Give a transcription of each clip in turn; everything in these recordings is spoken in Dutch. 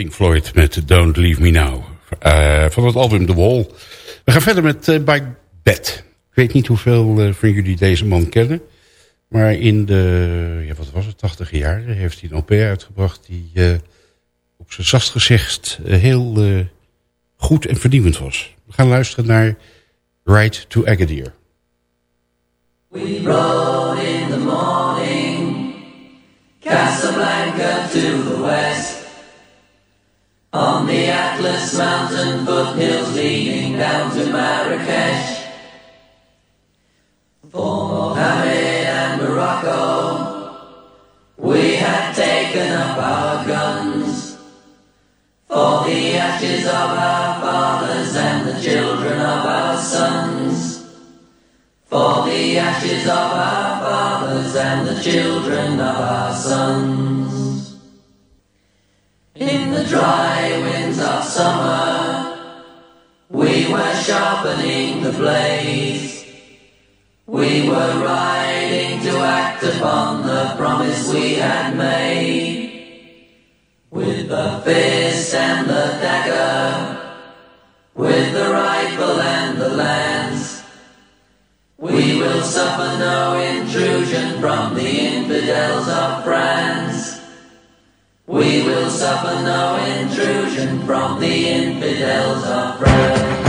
Pink Floyd met Don't Leave Me Now. Uh, van het album The Wall. We gaan verder met uh, By Bed. Ik weet niet hoeveel uh, van jullie deze man kennen. Maar in de, ja, wat was het, 80 jaren heeft hij een OP uitgebracht... die op zijn zacht gezegd heel goed en vernieuwend was. We gaan luisteren naar Ride to Agadir. We rode in the morning Casablanca to the west On the Atlas mountain foothills leading down to Marrakesh. For Mohammed and Morocco, we had taken up our guns. For the ashes of our fathers and the children of our sons. For the ashes of our fathers and the children of our sons. In the dry winds of summer, we were sharpening the blades. We were riding to act upon the promise we had made. With the fist and the dagger, with the rifle and the lance, we will suffer no intrusion from the infidels of France. We suffer no intrusion from the infidels of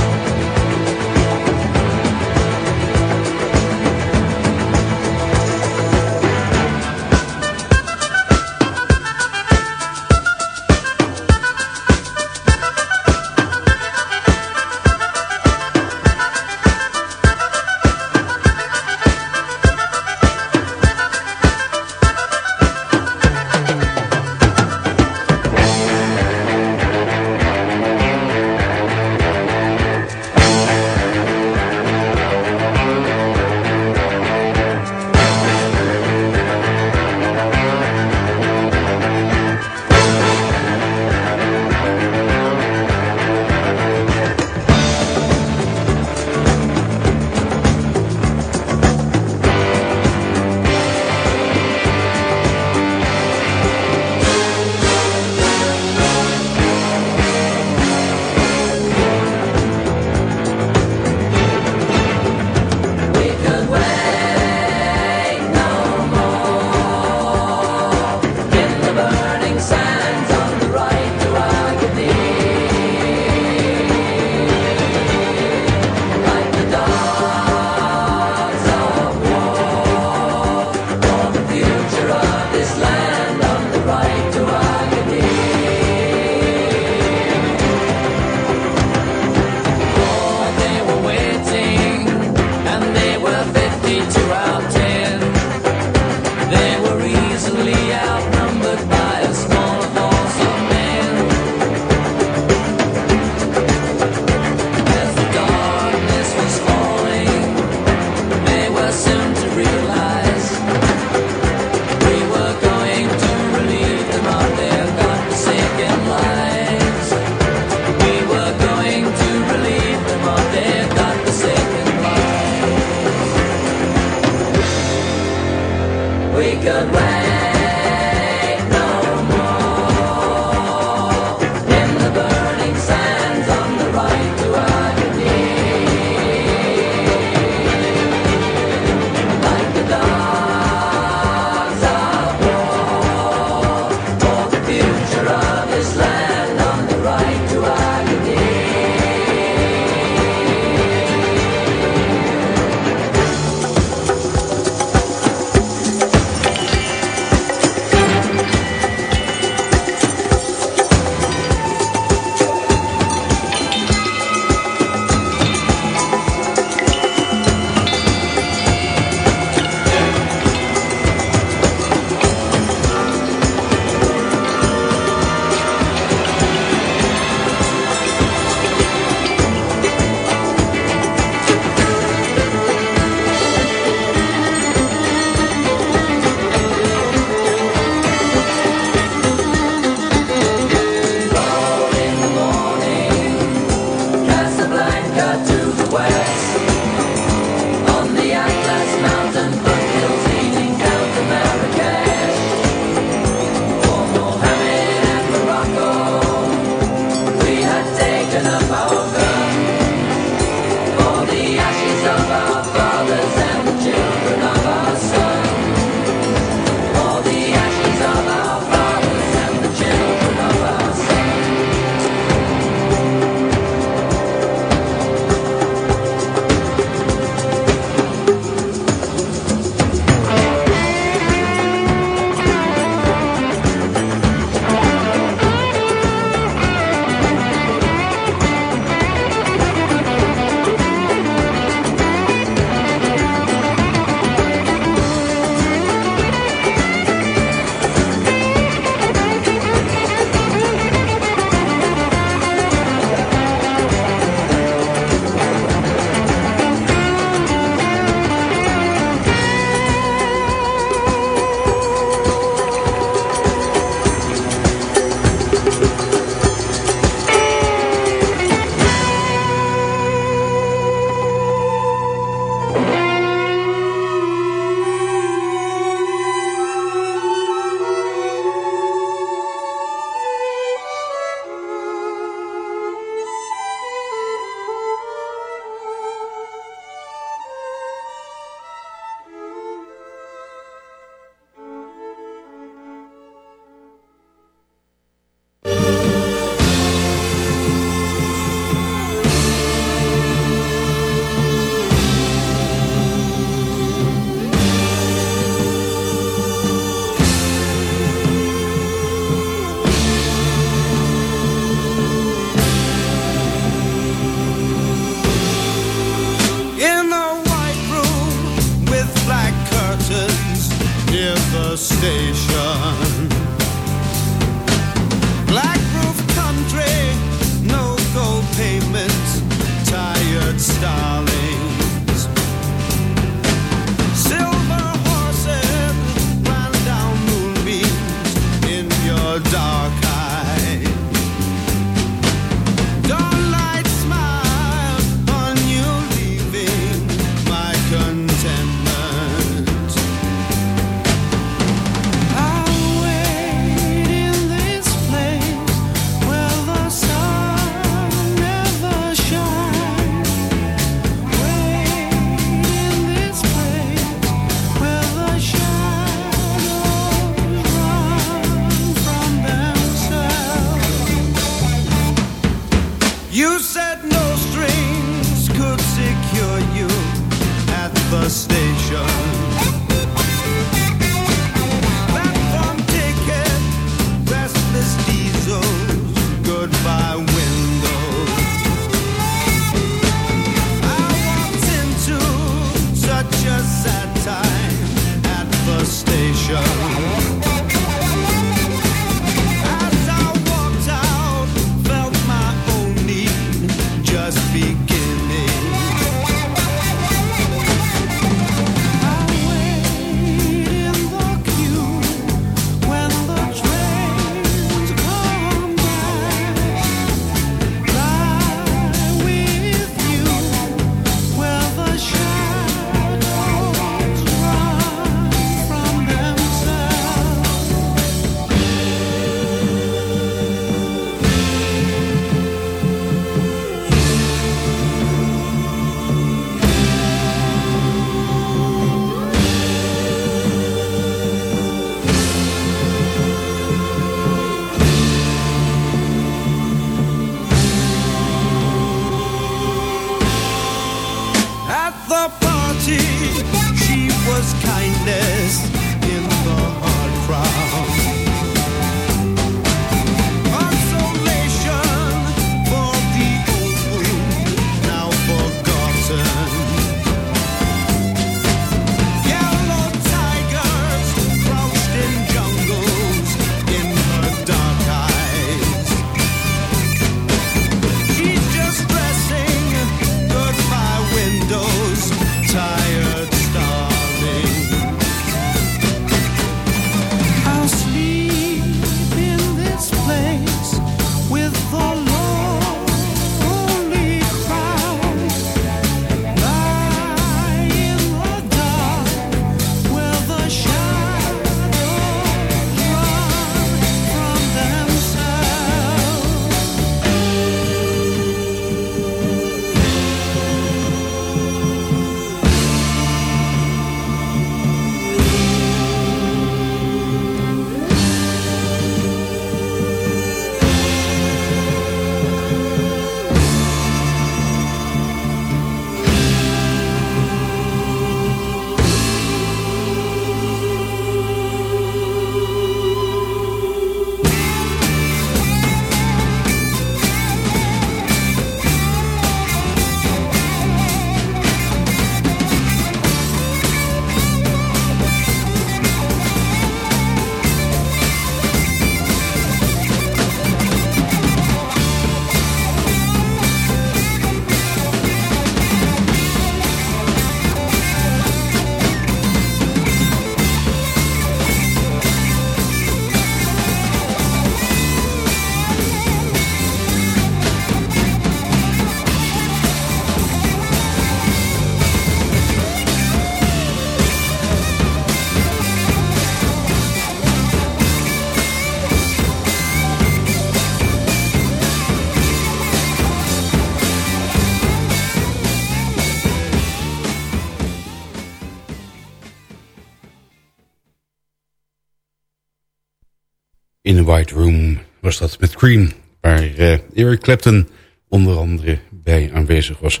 France. White Room was dat met Cream. Waar uh, Eric Clapton onder andere bij aanwezig was.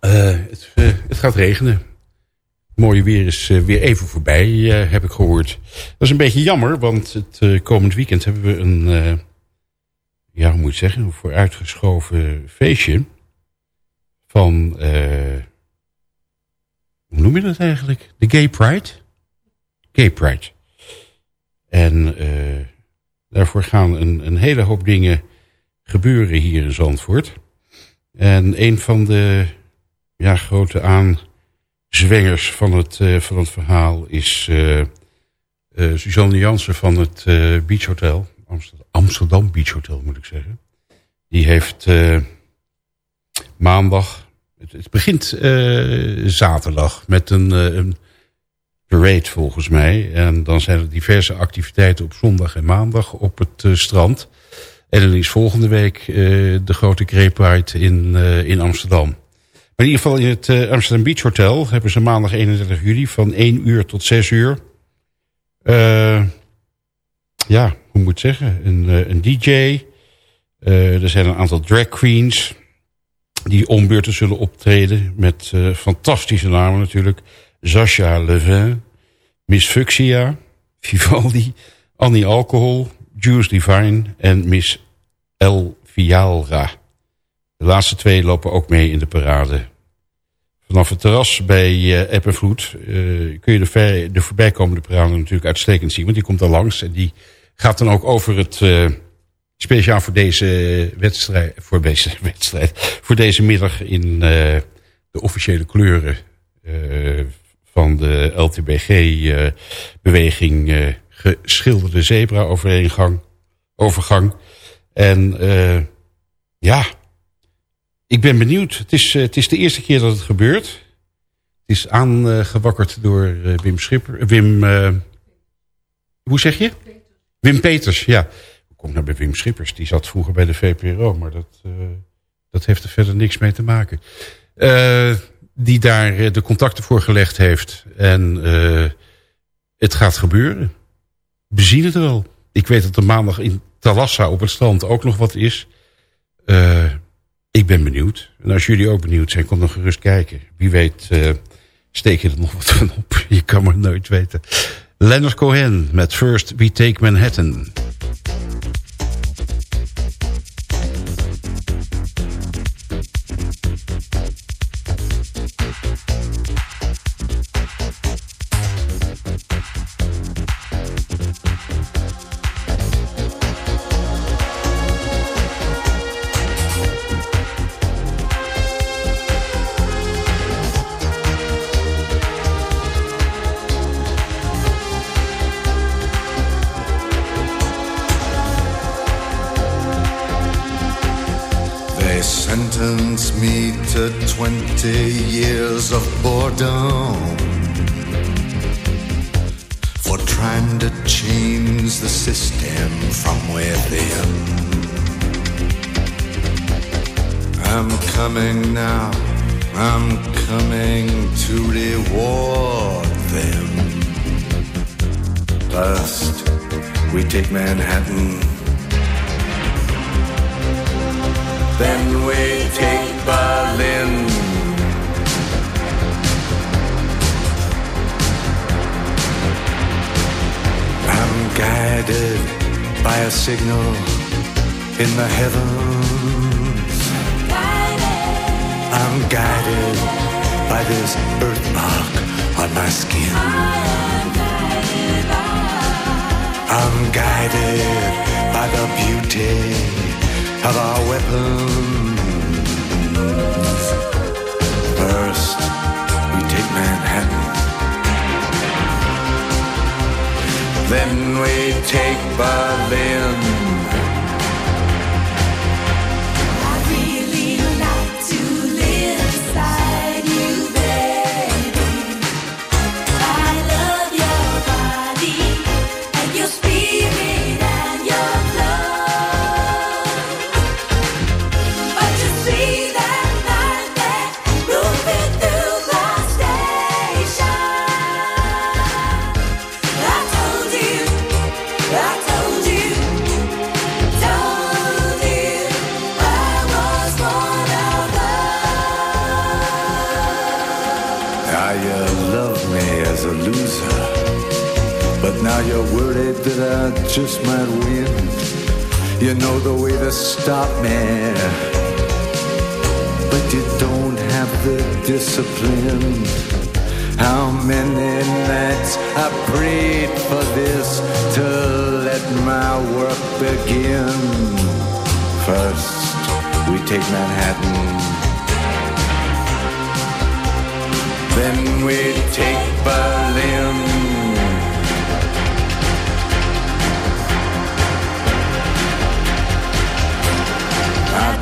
Uh, het, uh, het, gaat regenen. mooie weer is weer even voorbij, heb ik gehoord. Dat is een beetje jammer, want het komend weekend hebben we een... ja, hoe moet zeggen? Een vooruitgeschoven feestje. Van... hoe noem je dat eigenlijk? De Gay Pride? Gay Pride. En daarvoor gaan een, een hele hoop dingen gebeuren hier in Zandvoort. En een van de ja, grote aanzwengers van het, van het verhaal is Suzanne Jansen van het Beach Hotel. Amsterdam, Beach Hotel moet ik zeggen. Die heeft maandag het, begint zaterdag met een, een, parade volgens mij. En dan zijn er diverse activiteiten op zondag en maandag op het uh, strand. En dan is volgende week de grote Grey in, in Amsterdam. Maar in ieder geval in het Amsterdam Beach Hotel hebben ze maandag 31 juli van 1 uur tot 6 uur. ja, hoe moet ik zeggen? Een, een DJ. er zijn een aantal drag queens die ombeurten zullen optreden met fantastische namen natuurlijk. Sascha Levin, Miss Fuxia, Vivaldi, Annie Alcohol, Juice Divine en Miss El. De laatste twee lopen ook mee in de parade. Vanaf het terras bij uh, kun je de, de voorbijkomende parade natuurlijk uitstekend zien. Want die komt er langs en die gaat dan ook over het... Uh, Speciaal voor deze wedstrijd, voor deze wedstrijd, voor deze middag in de officiële kleuren van de LTBG-beweging uh, uh, geschilderde zebra-overgang. Overgang. En ja, ik ben benieuwd. Het is, het is de eerste keer dat het gebeurt. Het is aangewakkerd door Wim Schipper. Wim, hoe zeg je? Wim Peters, ja kom naar bij Wim Schippers. Die zat vroeger bij de VPRO, maar dat, dat heeft er verder niks mee te maken. Uh, die daar eh, de contacten voor gelegd heeft. En uh, het gaat gebeuren. We zien het wel. Ik weet dat er maandag in Talassa op het strand ook nog wat is. ik ben benieuwd. En als jullie ook benieuwd zijn, kom dan gerust kijken. Wie weet steek je er nog wat van op. Je kan maar nooit weten. Leonard Cohen met First We Take Manhattan. twenty years of boredom for trying to change the system from within. I'm coming now, I'm coming to reward them. First, we take Manhattan, then we take Berlin. I'm guided by a signal in the heavens. I'm guided by this birthmark on my skin. I'm guided by the beauty of our weapons. Then we take Berlin. that I just might win. You know the way to stop me, but you don't have the discipline. How many nights I prayed for this to let my work begin. First, we take Manhattan. Then we take Berlin.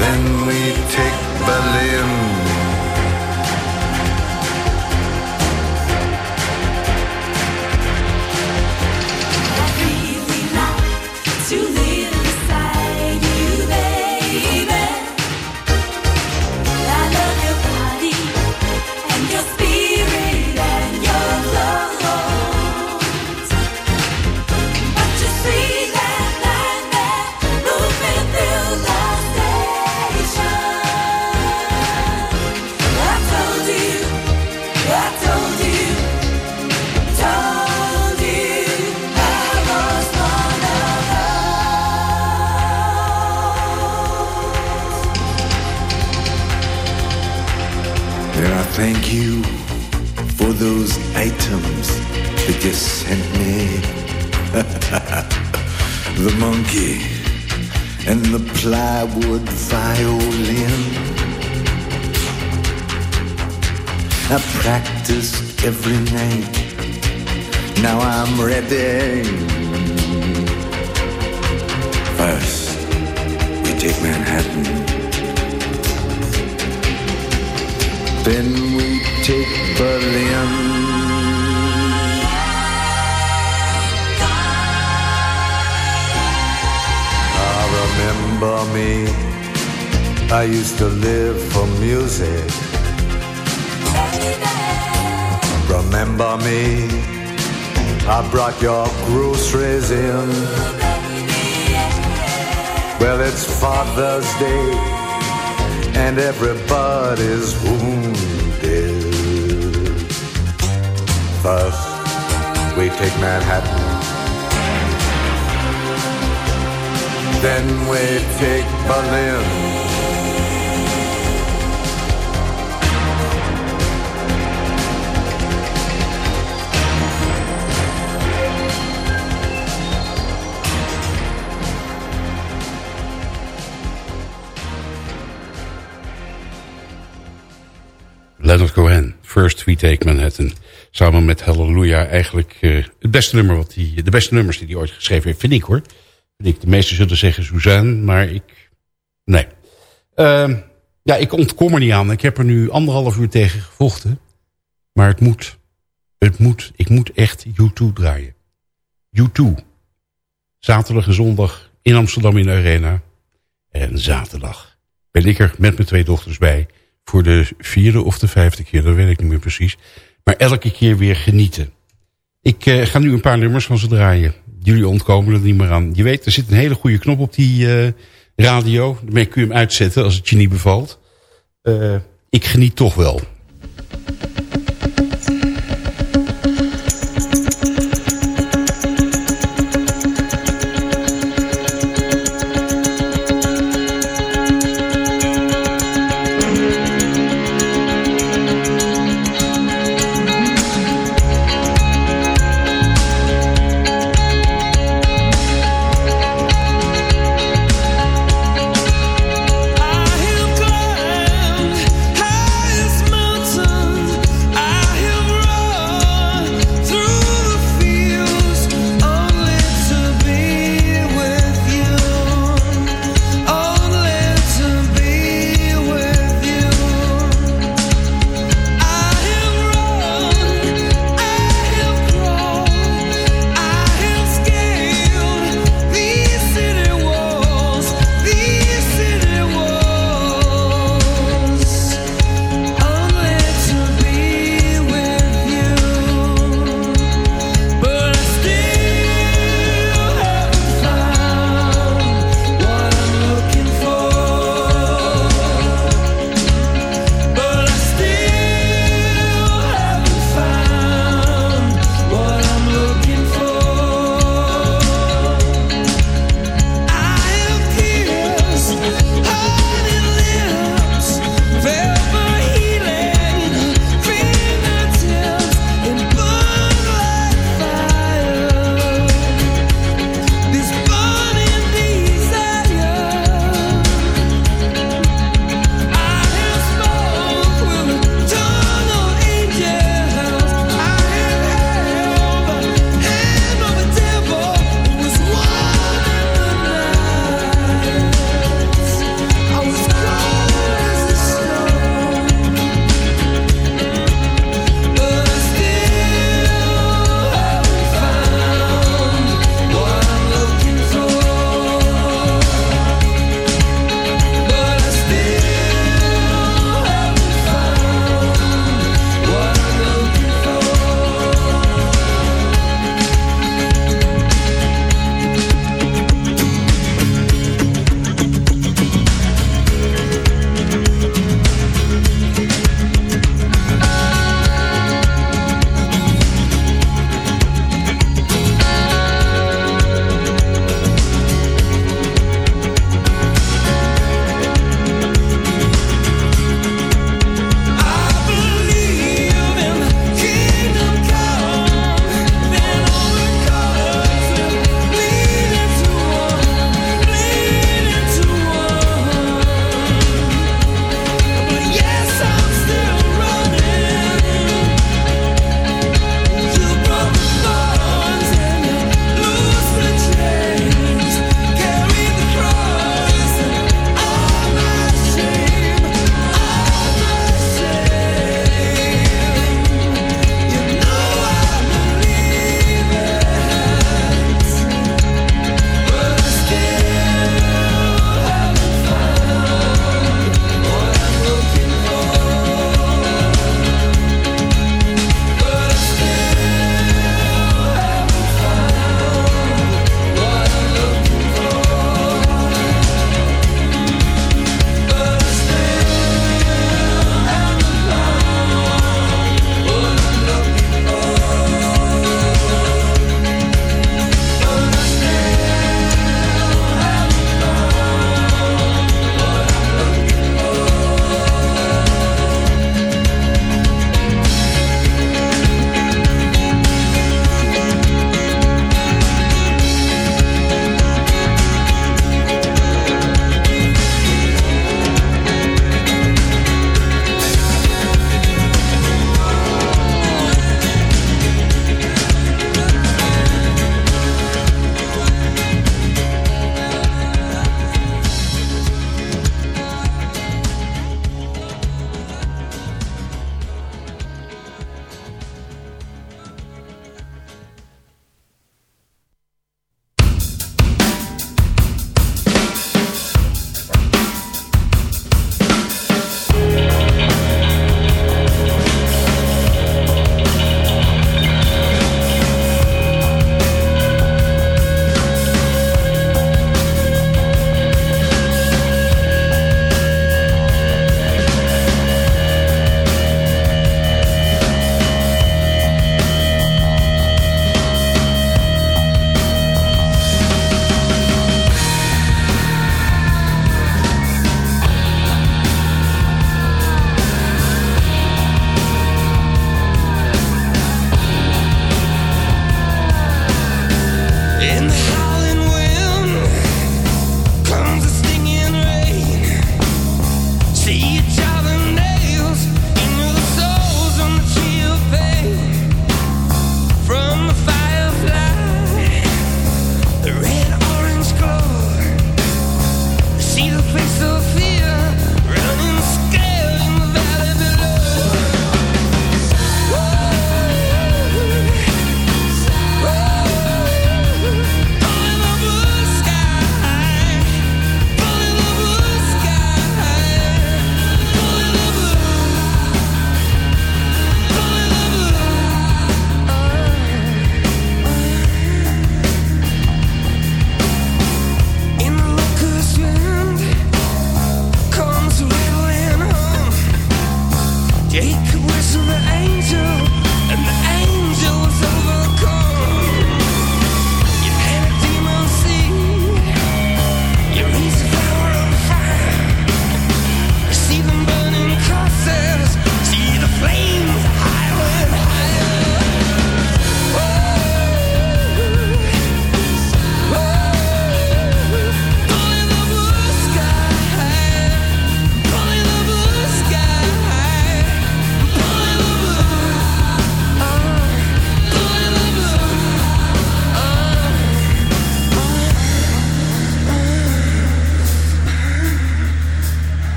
Then we take Berlin. I thank you for those items that you sent me. the monkey and the plywood violin. I practiced every night. Now I'm ready. First, we take Manhattan. Then we take Berlin. I remember me. I used to live for music. Remember me. I brought your groceries in. Well, it's Father's Day and everybody's wounded. First, we take Manhattan. Then we take Berlin. We Take Manhattan. Samen met Hallelujah eigenlijk uh, het beste nummer wat die, de beste nummers die hij ooit geschreven heeft, vind ik hoor. Vind ik. De meesten zullen zeggen Suzanne, maar ik... Nee. Uh, ja, ik ontkom er niet aan. Ik heb er nu anderhalf uur tegen gevochten. Maar het moet. Het moet. Ik moet echt U2 draaien. U2. Zaterdag en zondag in Amsterdam in de Arena. En zaterdag ben ik er met mijn twee dochters bij voor de vierde of de vijfde keer, dat weet ik niet meer precies. Maar elke keer weer genieten. Ik uh, ga nu een paar nummers van ze draaien. Jullie ontkomen er niet meer aan. Je weet, er zit een hele goede knop op die uh, radio. Daarmee kun je hem uitzetten als het je niet bevalt. Uh, ik geniet toch wel.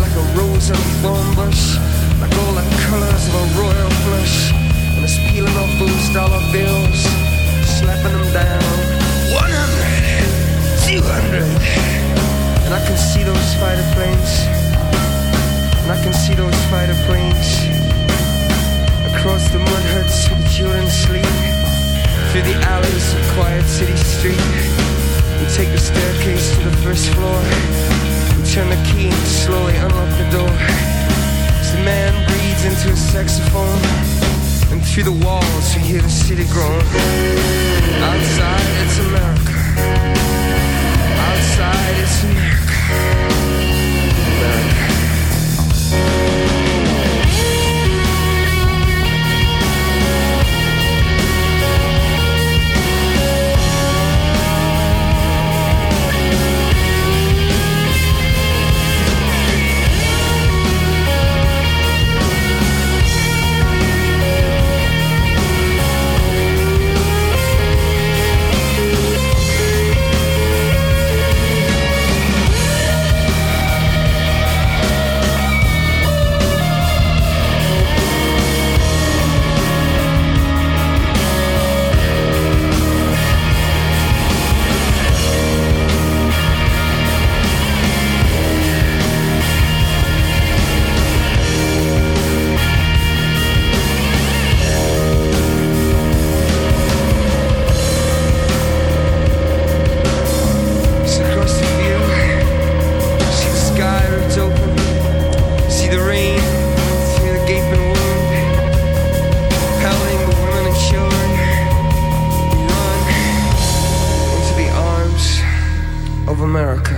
like a rose and thorn bush, like all the colors of a royal flush. And it's peeling off those dollar bills, slapping them down. 100, 200. And I can see those fighter planes. And I can see those fighter planes. Across the mud huts where the children sleep. Through the alleys of quiet city street. We take the staircase to the first floor turn the key and slowly unlock the door. As the man breathes into his saxophone, and through the walls you hear the city groan. Outside it's America. Outside it's America. America. America.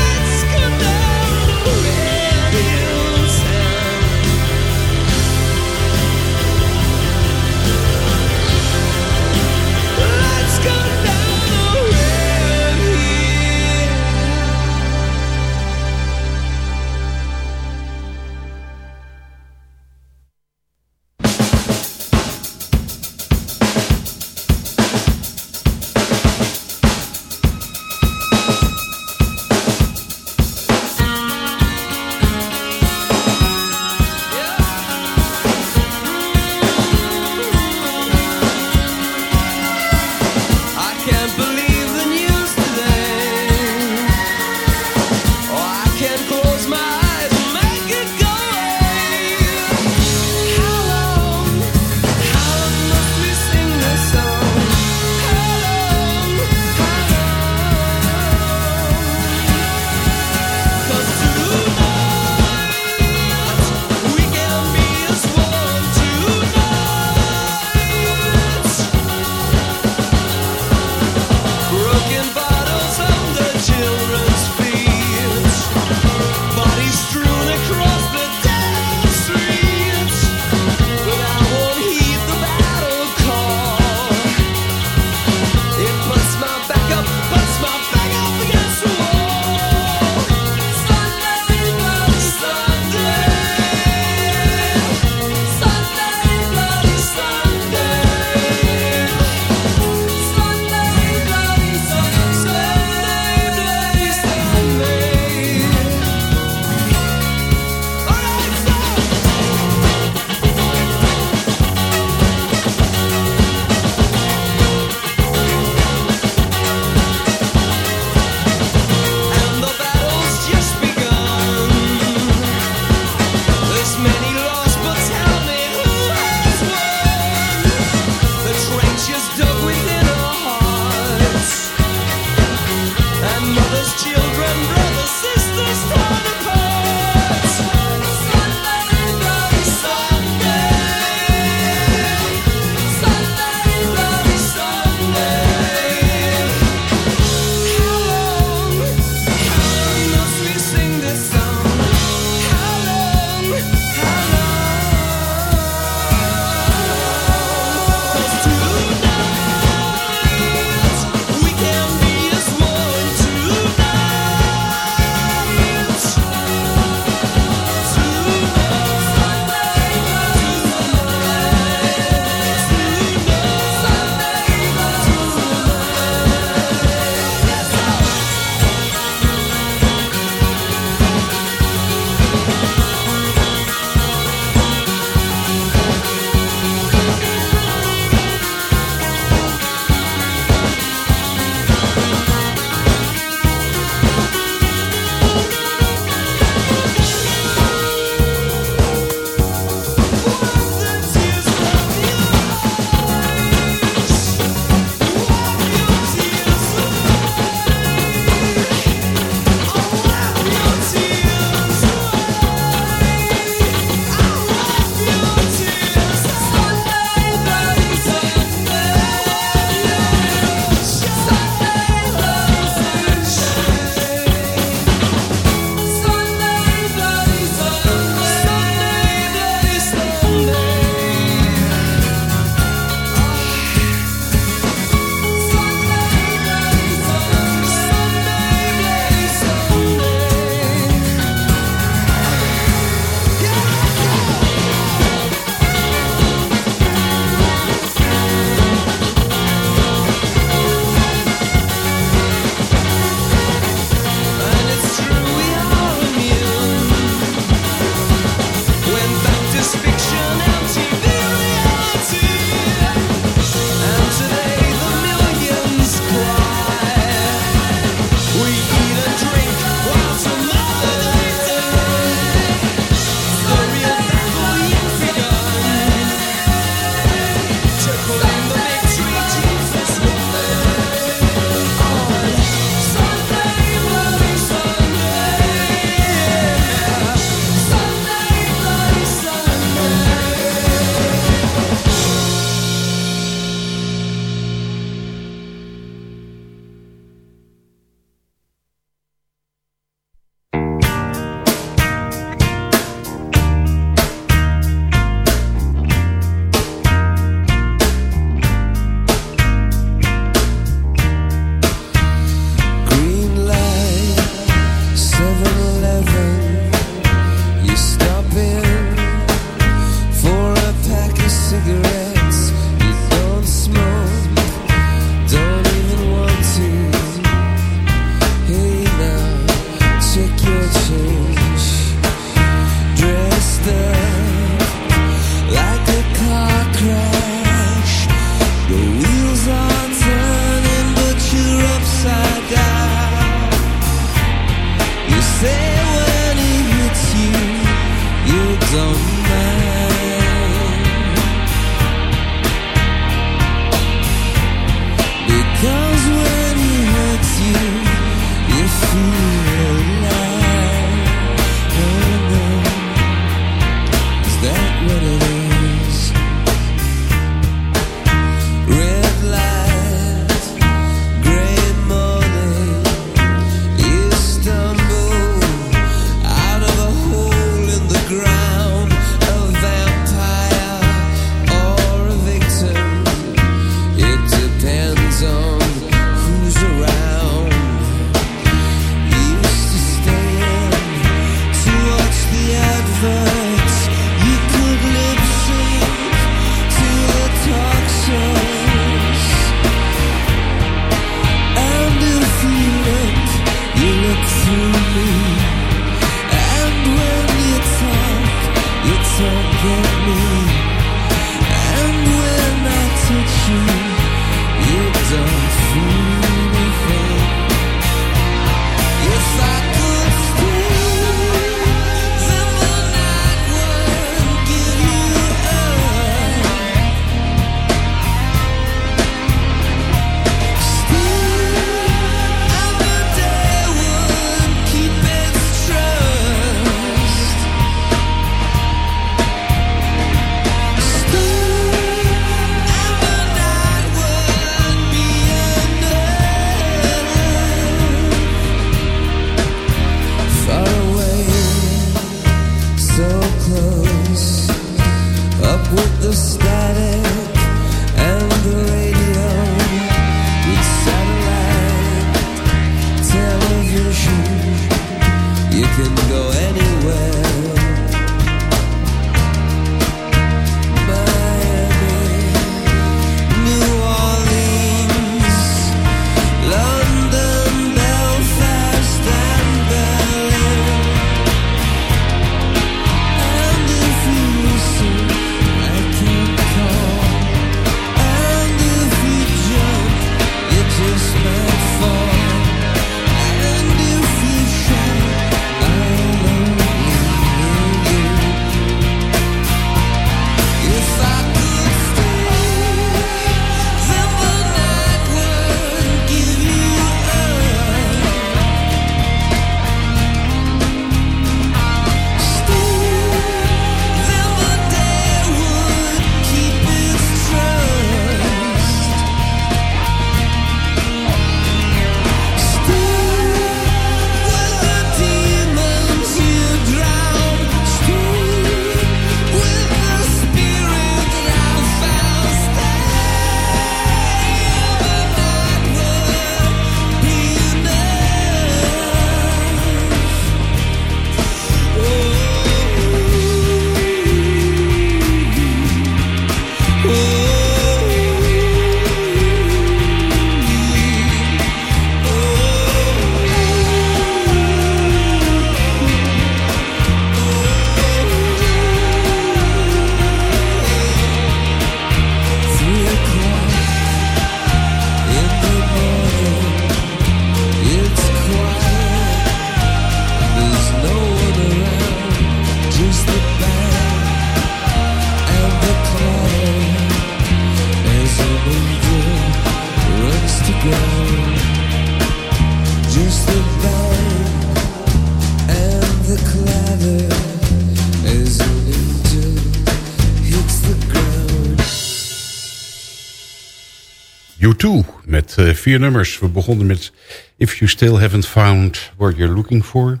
Nummers. We begonnen met If You Still Haven't Found What You're Looking For.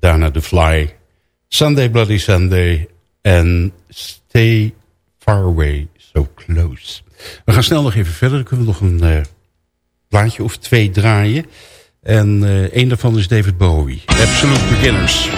Daarna The Fly. Sunday Bloody Sunday. En Stay Far Away So Close. We gaan snel nog even verder. Dan kunnen we nog een uh, plaatje of twee draaien. En uh, een daarvan is David Bowie. Absolute Beginners.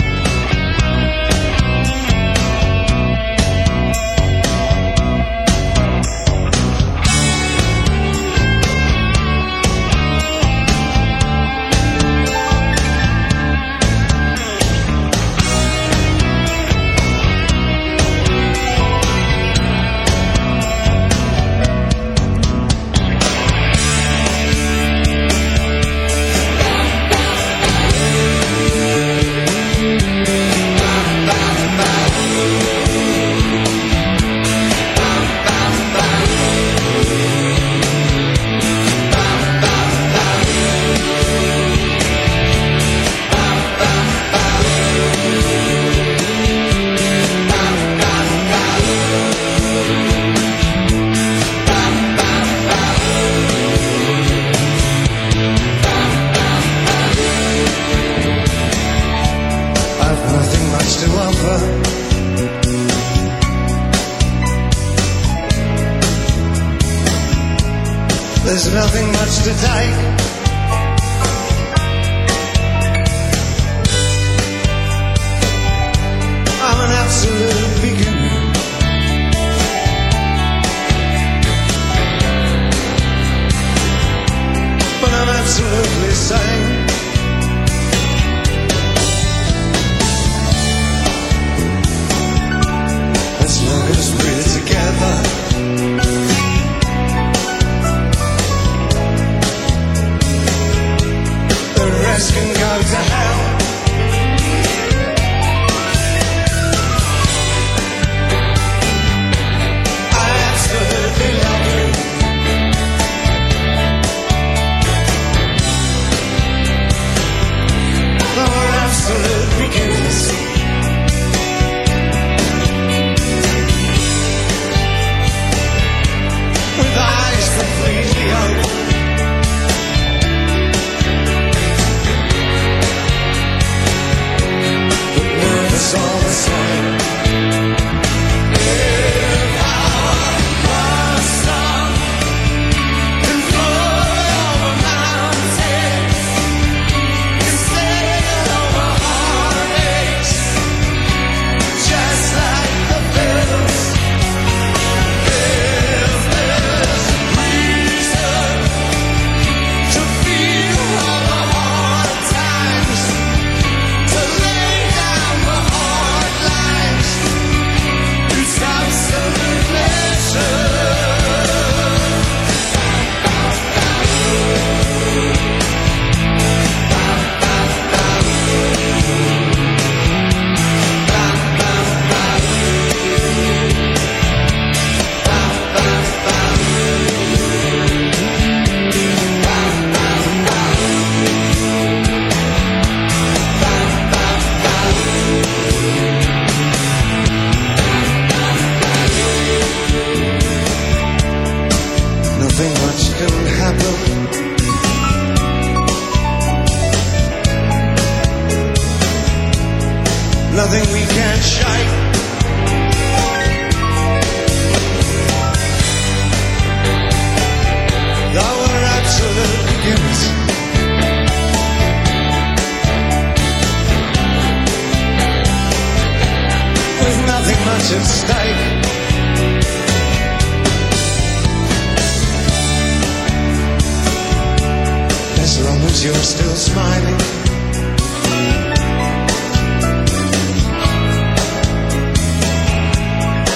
You're still smiling.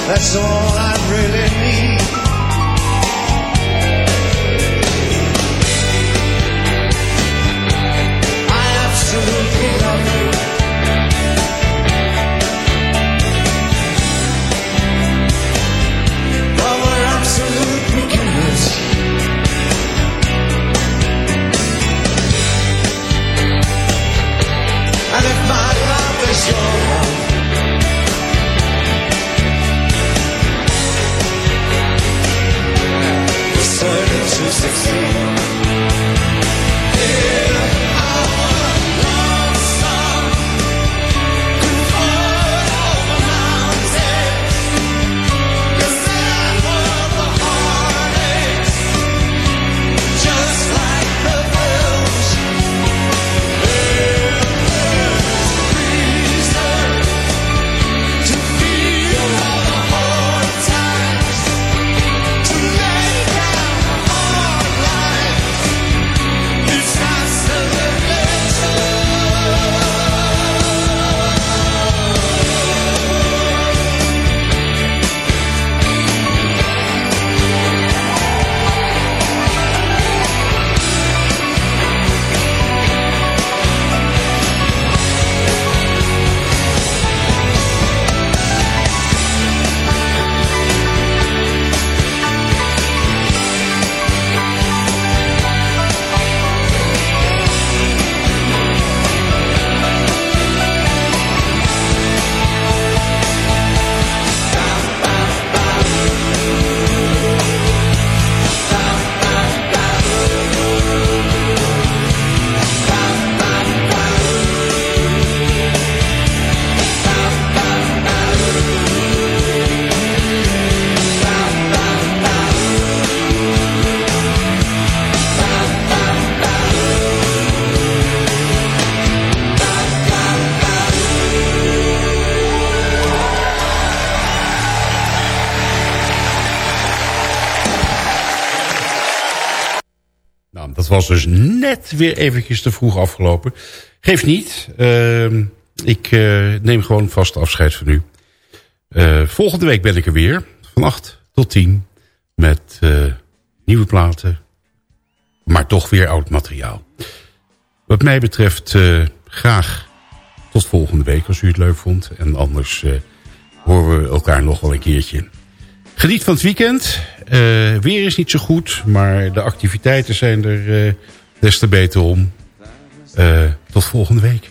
That's all was dus net weer eventjes te vroeg afgelopen. Geeft niet. Ehm, ik eh, neem gewoon vast afscheid van u. Eh, volgende week ben ik er weer. Van 8 tot 10. Met eh, nieuwe platen. Maar toch weer oud materiaal. Wat mij betreft graag tot volgende week als u het leuk vond. En anders horen we elkaar nog wel een keertje. Geniet van het weekend. Eh, weer is niet zo goed, maar de activiteiten zijn er eh, des te beter om. Eh, tot volgende week.